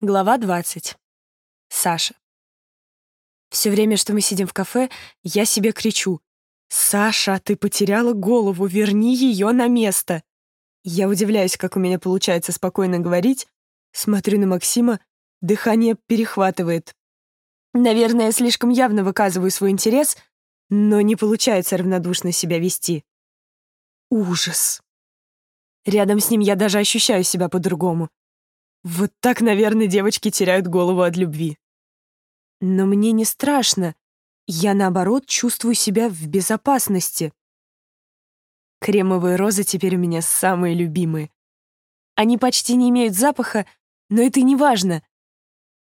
Глава 20. Саша. Все время, что мы сидим в кафе, я себе кричу. «Саша, ты потеряла голову, верни ее на место!» Я удивляюсь, как у меня получается спокойно говорить. Смотрю на Максима, дыхание перехватывает. Наверное, я слишком явно выказываю свой интерес, но не получается равнодушно себя вести. Ужас. Рядом с ним я даже ощущаю себя по-другому. Вот так, наверное, девочки теряют голову от любви. Но мне не страшно. Я, наоборот, чувствую себя в безопасности. Кремовые розы теперь у меня самые любимые. Они почти не имеют запаха, но это не важно.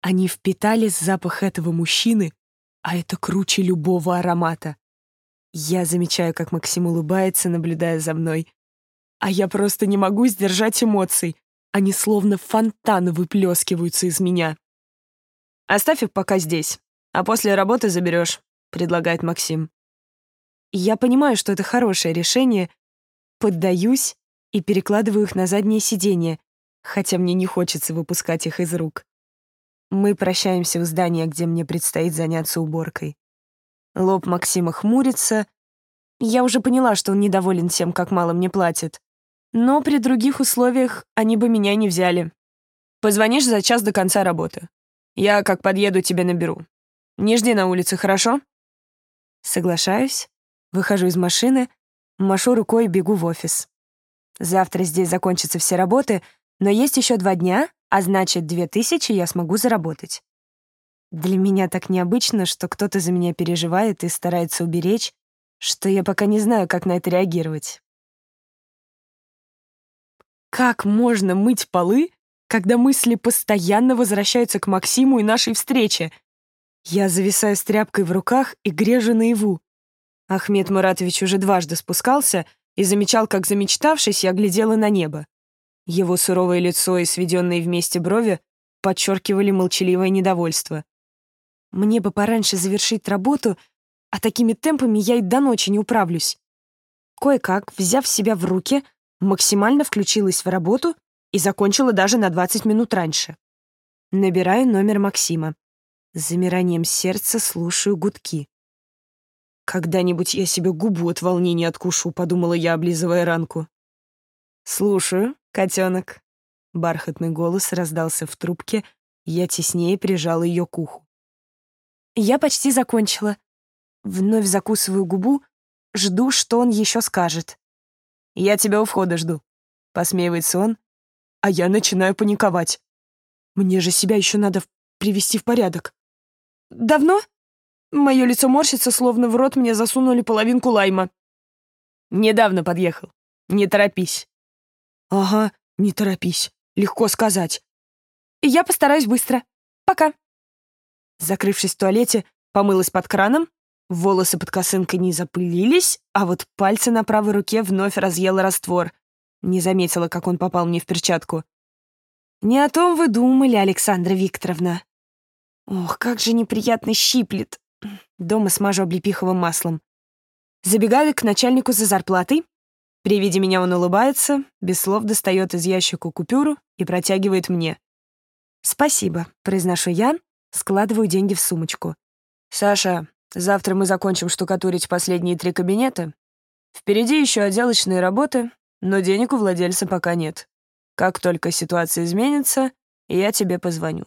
Они впитали запах этого мужчины, а это круче любого аромата. Я замечаю, как Максим улыбается, наблюдая за мной. А я просто не могу сдержать эмоций. Они словно фонтаны выплескиваются из меня. «Оставь их пока здесь, а после работы заберешь», — предлагает Максим. Я понимаю, что это хорошее решение, поддаюсь и перекладываю их на заднее сиденье, хотя мне не хочется выпускать их из рук. Мы прощаемся у здания, где мне предстоит заняться уборкой. Лоб Максима хмурится. Я уже поняла, что он недоволен тем, как мало мне платят. Но при других условиях они бы меня не взяли. Позвонишь за час до конца работы. Я, как подъеду, тебе наберу. Не жди на улице, хорошо? Соглашаюсь, выхожу из машины, машу рукой и бегу в офис. Завтра здесь закончатся все работы, но есть еще два дня, а значит, две тысячи я смогу заработать. Для меня так необычно, что кто-то за меня переживает и старается уберечь, что я пока не знаю, как на это реагировать. Как можно мыть полы, когда мысли постоянно возвращаются к Максиму и нашей встрече? Я зависаю с тряпкой в руках и грежу наяву. Ахмед Муратович уже дважды спускался и замечал, как замечтавшись, я глядела на небо. Его суровое лицо и сведенные вместе брови подчеркивали молчаливое недовольство. Мне бы пораньше завершить работу, а такими темпами я и до ночи не управлюсь. Кое-как, взяв себя в руки, максимально включилась в работу и закончила даже на 20 минут раньше. Набираю номер Максима. С замиранием сердца слушаю гудки. «Когда-нибудь я себе губу от волнения откушу», — подумала я, облизывая ранку. «Слушаю, котенок». Бархатный голос раздался в трубке, я теснее прижала ее к уху. «Я почти закончила. Вновь закусываю губу, жду, что он еще скажет. «Я тебя у входа жду», — посмеивается он, а я начинаю паниковать. Мне же себя еще надо привести в порядок. «Давно?» Мое лицо морщится, словно в рот мне засунули половинку лайма. «Недавно подъехал. Не торопись». «Ага, не торопись. Легко сказать». «Я постараюсь быстро. Пока». Закрывшись в туалете, помылась под краном, Волосы под косынкой не запылились, а вот пальцы на правой руке вновь разъела раствор. Не заметила, как он попал мне в перчатку. «Не о том вы думали, Александра Викторовна». Ох, как же неприятно щиплет. Дома смажу облепиховым маслом. Забегаю к начальнику за зарплатой. При виде меня он улыбается, без слов достает из ящика купюру и протягивает мне. «Спасибо», — произношу я, складываю деньги в сумочку. «Саша, Завтра мы закончим штукатурить последние три кабинета. Впереди еще отделочные работы, но денег у владельца пока нет. Как только ситуация изменится, я тебе позвоню.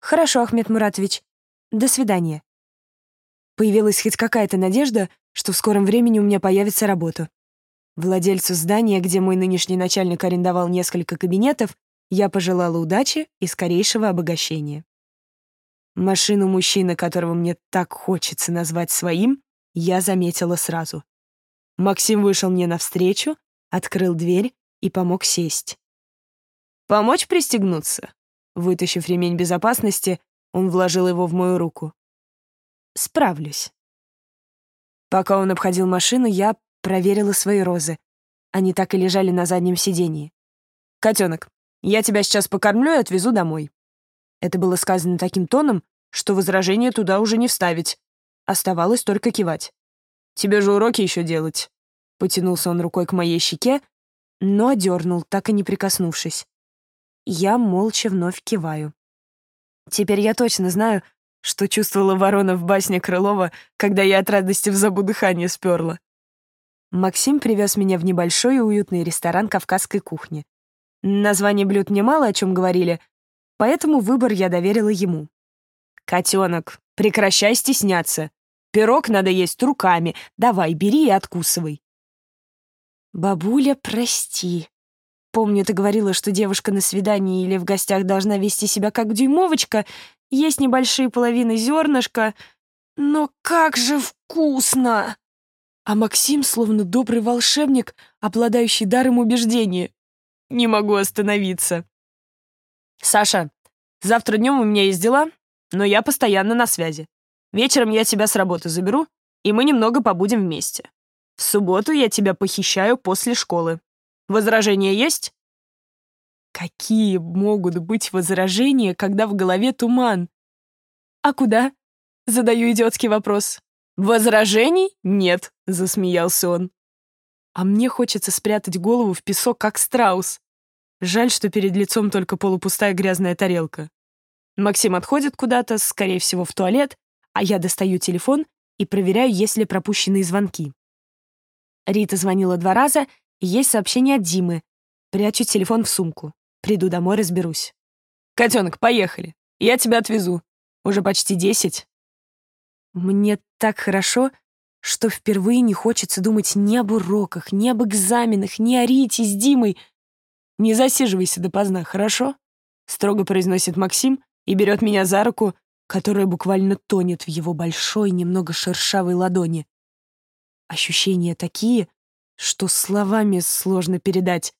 Хорошо, Ахмед Муратович. До свидания. Появилась хоть какая-то надежда, что в скором времени у меня появится работа. Владельцу здания, где мой нынешний начальник арендовал несколько кабинетов, я пожелала удачи и скорейшего обогащения. Машину мужчины, которого мне так хочется назвать своим, я заметила сразу. Максим вышел мне навстречу, открыл дверь и помог сесть. «Помочь пристегнуться?» Вытащив ремень безопасности, он вложил его в мою руку. «Справлюсь». Пока он обходил машину, я проверила свои розы. Они так и лежали на заднем сидении. «Котенок, я тебя сейчас покормлю и отвезу домой». Это было сказано таким тоном, что возражение туда уже не вставить. Оставалось только кивать. «Тебе же уроки еще делать». Потянулся он рукой к моей щеке, но одернул, так и не прикоснувшись. Я молча вновь киваю. Теперь я точно знаю, что чувствовала ворона в басне Крылова, когда я от радости в забу дыхание сперла. Максим привез меня в небольшой и уютный ресторан кавказской кухни. Название блюд мне мало о чем говорили, поэтому выбор я доверила ему. «Котенок, прекращай стесняться. Пирог надо есть руками. Давай, бери и откусывай». «Бабуля, прости. Помню, ты говорила, что девушка на свидании или в гостях должна вести себя как дюймовочка, есть небольшие половины зернышка. Но как же вкусно!» А Максим, словно добрый волшебник, обладающий даром убеждения. Не могу остановиться. «Саша, завтра днем у меня есть дела, но я постоянно на связи. Вечером я тебя с работы заберу, и мы немного побудем вместе. В субботу я тебя похищаю после школы. Возражения есть?» Какие могут быть возражения, когда в голове туман? «А куда?» — задаю идиотский вопрос. «Возражений нет», — засмеялся он. А мне хочется спрятать голову в песок, как страус. Жаль, что перед лицом только полупустая грязная тарелка. Максим отходит куда-то, скорее всего, в туалет, а я достаю телефон и проверяю, есть ли пропущенные звонки. Рита звонила два раза, и есть сообщение от Димы. Прячу телефон в сумку. Приду домой, разберусь. «Котенок, поехали. Я тебя отвезу. Уже почти десять». Мне так хорошо, что впервые не хочется думать ни об уроках, ни об экзаменах, ни о Рите с Димой. «Не засиживайся допоздна, хорошо?» — строго произносит Максим и берет меня за руку, которая буквально тонет в его большой, немного шершавой ладони. Ощущения такие, что словами сложно передать.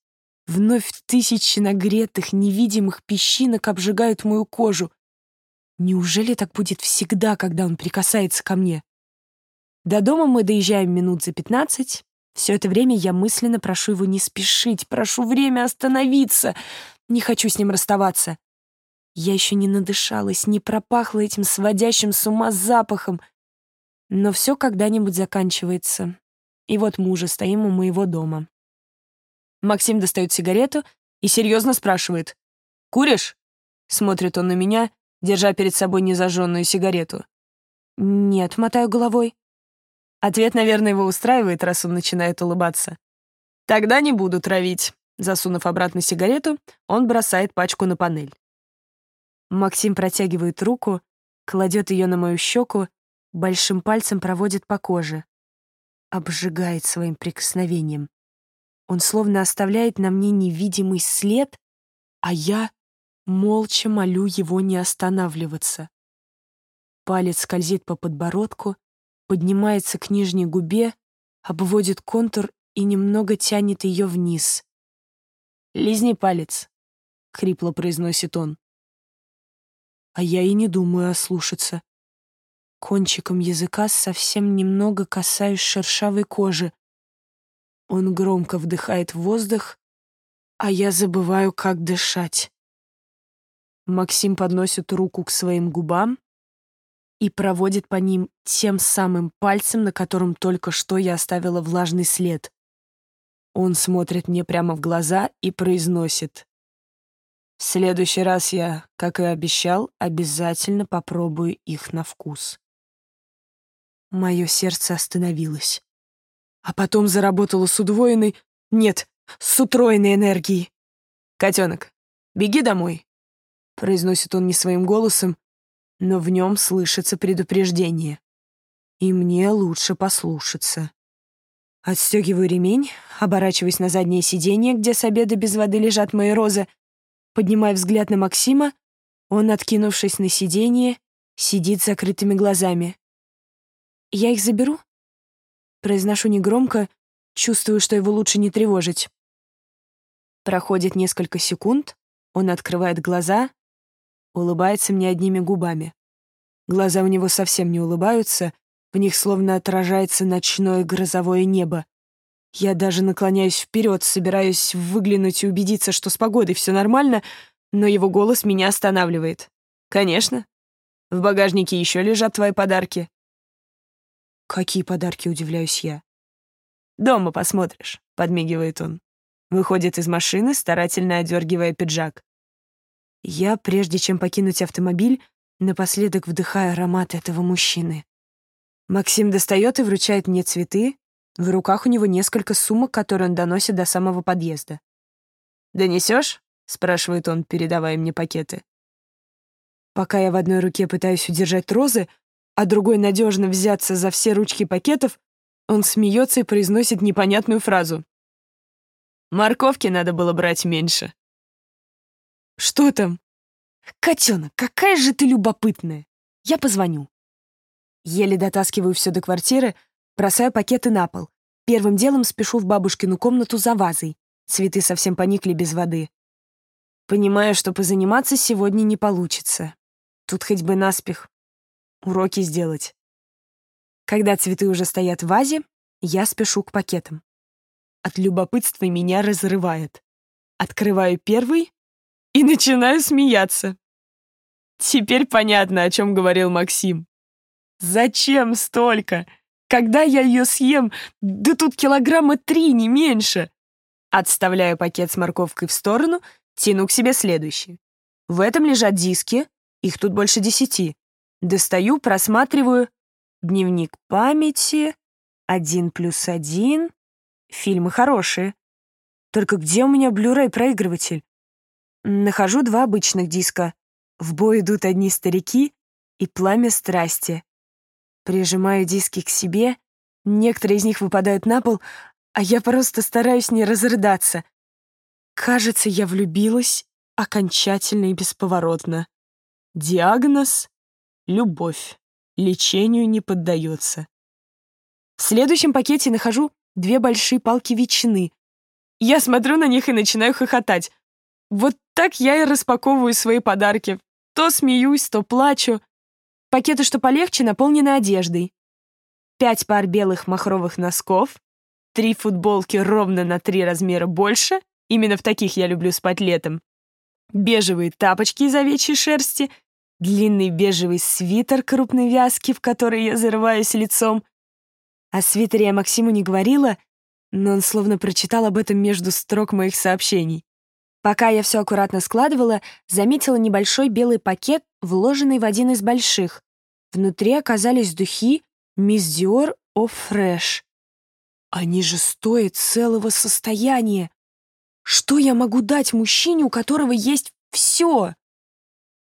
Вновь тысячи нагретых, невидимых песчинок обжигают мою кожу. Неужели так будет всегда, когда он прикасается ко мне? До дома мы доезжаем минут за пятнадцать. Все это время я мысленно прошу его не спешить, прошу время остановиться. Не хочу с ним расставаться. Я еще не надышалась, не пропахла этим сводящим с ума запахом. Но все когда-нибудь заканчивается. И вот мы уже стоим у моего дома. Максим достает сигарету и серьезно спрашивает. «Куришь?» Смотрит он на меня, держа перед собой незажженную сигарету. «Нет», — мотаю головой. Ответ, наверное, его устраивает, раз он начинает улыбаться. «Тогда не буду травить». Засунув обратно сигарету, он бросает пачку на панель. Максим протягивает руку, кладет ее на мою щеку, большим пальцем проводит по коже. Обжигает своим прикосновением. Он словно оставляет на мне невидимый след, а я молча молю его не останавливаться. Палец скользит по подбородку, поднимается к нижней губе, обводит контур и немного тянет ее вниз. «Лизни палец», — хрипло произносит он а я и не думаю ослушаться. Кончиком языка совсем немного касаюсь шершавой кожи. Он громко вдыхает воздух, а я забываю, как дышать. Максим подносит руку к своим губам и проводит по ним тем самым пальцем, на котором только что я оставила влажный след. Он смотрит мне прямо в глаза и произносит. В следующий раз я, как и обещал, обязательно попробую их на вкус. Мое сердце остановилось. А потом заработало с удвоенной... Нет, с утроенной энергией. «Котенок, беги домой», — произносит он не своим голосом, но в нем слышится предупреждение. И мне лучше послушаться. Отстегиваю ремень, оборачиваясь на заднее сиденье, где с обеда без воды лежат мои розы, Поднимая взгляд на Максима, он, откинувшись на сиденье, сидит с закрытыми глазами. «Я их заберу?» Произношу негромко, чувствую, что его лучше не тревожить. Проходит несколько секунд, он открывает глаза, улыбается мне одними губами. Глаза у него совсем не улыбаются, в них словно отражается ночное грозовое небо. Я даже наклоняюсь вперед, собираюсь выглянуть и убедиться, что с погодой все нормально, но его голос меня останавливает. «Конечно. В багажнике еще лежат твои подарки». «Какие подарки?» — удивляюсь я. «Дома посмотришь», — подмигивает он. Выходит из машины, старательно одергивая пиджак. Я, прежде чем покинуть автомобиль, напоследок вдыхаю аромат этого мужчины. Максим достает и вручает мне цветы. В руках у него несколько сумок, которые он доносит до самого подъезда. «Донесешь?» — спрашивает он, передавая мне пакеты. Пока я в одной руке пытаюсь удержать розы, а другой надежно взяться за все ручки пакетов, он смеется и произносит непонятную фразу. «Морковки надо было брать меньше». «Что там?» «Котенок, какая же ты любопытная! Я позвоню». Еле дотаскиваю все до квартиры, бросаю пакеты на пол. Первым делом спешу в бабушкину комнату за вазой. Цветы совсем поникли без воды. Понимаю, что позаниматься сегодня не получится. Тут хоть бы наспех. Уроки сделать. Когда цветы уже стоят в вазе, я спешу к пакетам. От любопытства меня разрывает. Открываю первый и начинаю смеяться. Теперь понятно, о чем говорил Максим. Зачем столько? Когда я ее съем, да тут килограмма три, не меньше. Отставляю пакет с морковкой в сторону, тяну к себе следующий. В этом лежат диски, их тут больше десяти. Достаю, просматриваю. Дневник памяти, один плюс один. Фильмы хорошие. Только где у меня Blu-ray проигрыватель? Нахожу два обычных диска. В бой идут одни старики и пламя страсти. Прижимаю диски к себе, некоторые из них выпадают на пол, а я просто стараюсь не разрыдаться. Кажется, я влюбилась окончательно и бесповоротно. Диагноз — любовь. Лечению не поддается. В следующем пакете нахожу две большие палки ветчины. Я смотрю на них и начинаю хохотать. Вот так я и распаковываю свои подарки. То смеюсь, то плачу. Пакеты, что полегче, наполнены одеждой. Пять пар белых махровых носков, три футболки ровно на три размера больше, именно в таких я люблю спать летом, бежевые тапочки из овечьей шерсти, длинный бежевый свитер крупной вязки, в который я зарываюсь лицом. О свитере я Максиму не говорила, но он словно прочитал об этом между строк моих сообщений. Пока я все аккуратно складывала, заметила небольшой белый пакет, вложенный в один из больших. Внутри оказались духи «Мисс Диор О Фреш». Они же стоят целого состояния. Что я могу дать мужчине, у которого есть все?